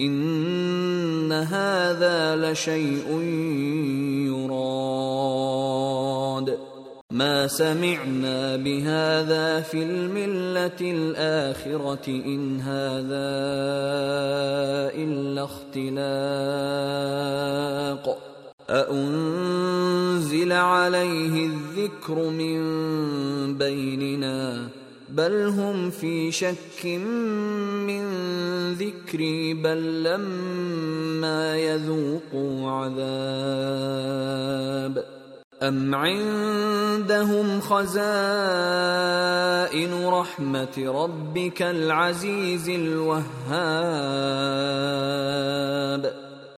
إن هذا لشيء يراد. ما سمعنا بهذا في الملة الآخرة إن هذا إلا اختلاق. أأنزل عليه الذكر من بيننا. بل هم في شك من ذكري بل لما يذوقوا عذاب. أم عندهم خزائن رحمة ربك العزيز الوهاب؟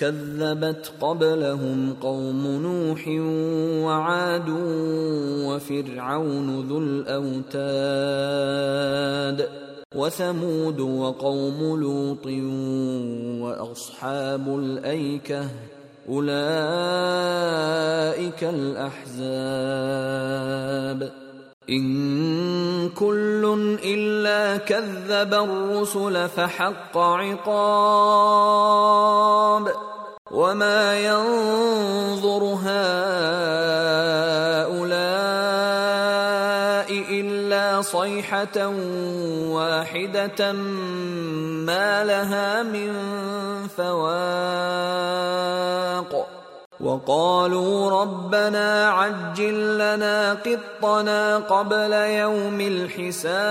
كذبت قبلهم قوم نوح وعاد وفرعون ذو الأوتاد وثمود وقوم لوط وأصحاب الأيكة أولئك الأحزاب إن كل إلا كذب الرسل فحق عقاب وما ينظر هؤلاء الا صيحه واحدة ما لها من فواق وقالوا ربنا عجل لنا قطنا قبل يوم الحساب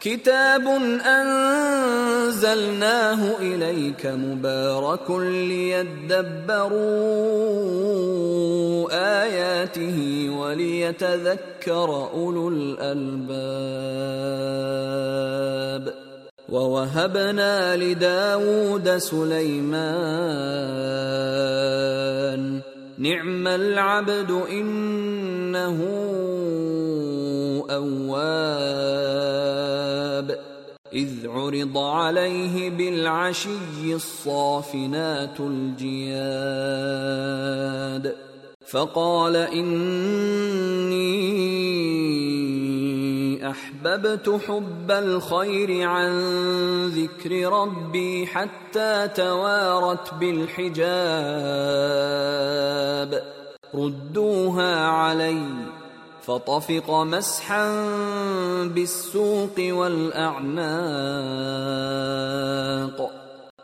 كتاب أنزلناه إليك مبارك ليدبروا آياته وليتذكر أولو الألباب. ووهبنا لداود سليمان نعم العبد إنه أواب. إذ عرض عليه بالعشي الصافنات الجياد. فقال إني أحببت حب الخير عن ذكر ربي حتى توارت بالحجاب. ردوها عليّ فطفق مسحا بالسوق والأعناق.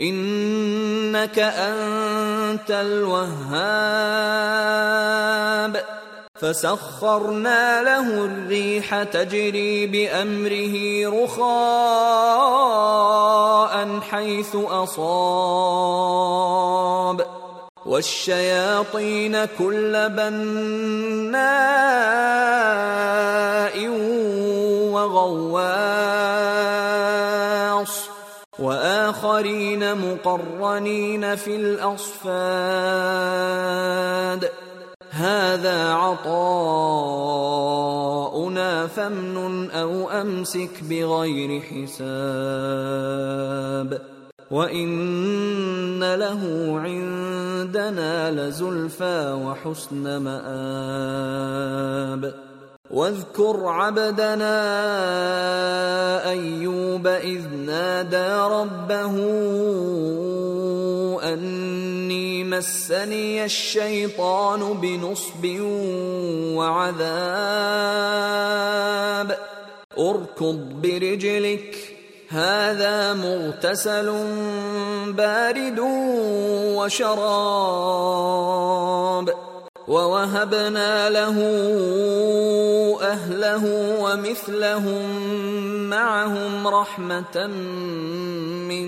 إنك أنت الوهاب. فسخرنا له الريح تجري بأمره رخاء حيث أصاب. والشياطين كل بناء مقرنين في الأصفاد. هذا عطاؤنا فامنن أو أمسك بغير حساب. وإن له عندنا لزلفى وحسن مآب. واذكر عبدنا أيوب إذ نادى ربه مسني الشيطان بنصب وعذاب. اركض برجلك هذا مغتسل بارد وشراب. ووهبنا له اهله ومثلهم معهم رحمه منا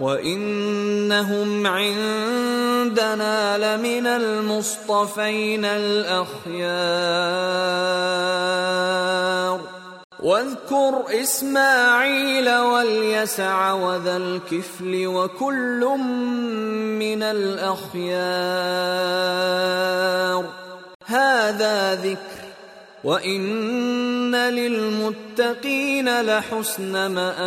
وانهم عندنا لمن المصطفين الاخيار واذكر اسماعيل واليسع وذا الكفل وكل من الاخيار هذا ذكر وان للمتقين لحسن مآب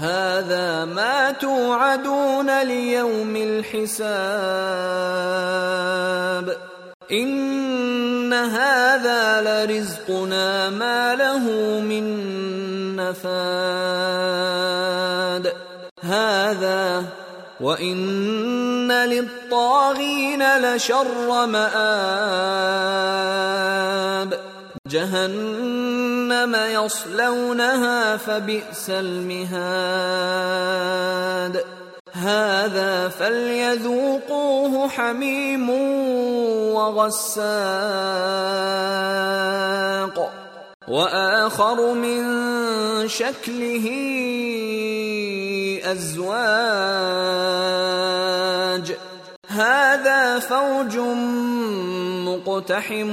هذا ما توعدون ليوم الحساب. إن هذا لرزقنا ما له من نفاد. هذا وإن للطاغين لشر مآب. جهنم يصلونها فبئس المهاد. هذا فليذوقوه حميم وغساق. وآخر من شكله أزواج. هذا فوج مقتحم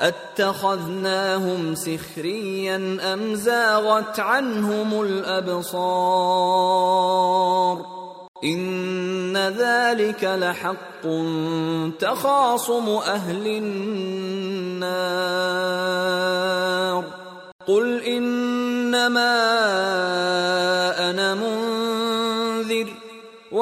اتخذناهم سخريا ام زاغت عنهم الابصار ان ذلك لحق تخاصم أهل النار قل انما أنا منذر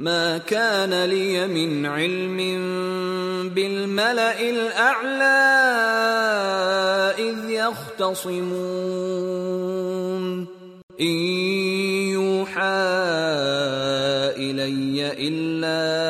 ما كان لي من علم بالملأ الأعلى إذ يختصمون. إن يوحى إلي إلا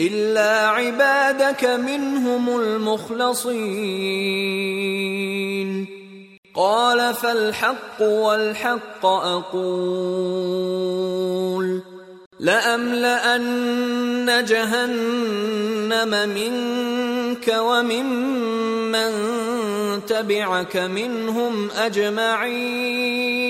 إلا عبادك منهم المخلصين. قال فالحق والحق أقول. لأملأن جهنم منك وممن تبعك منهم أجمعين.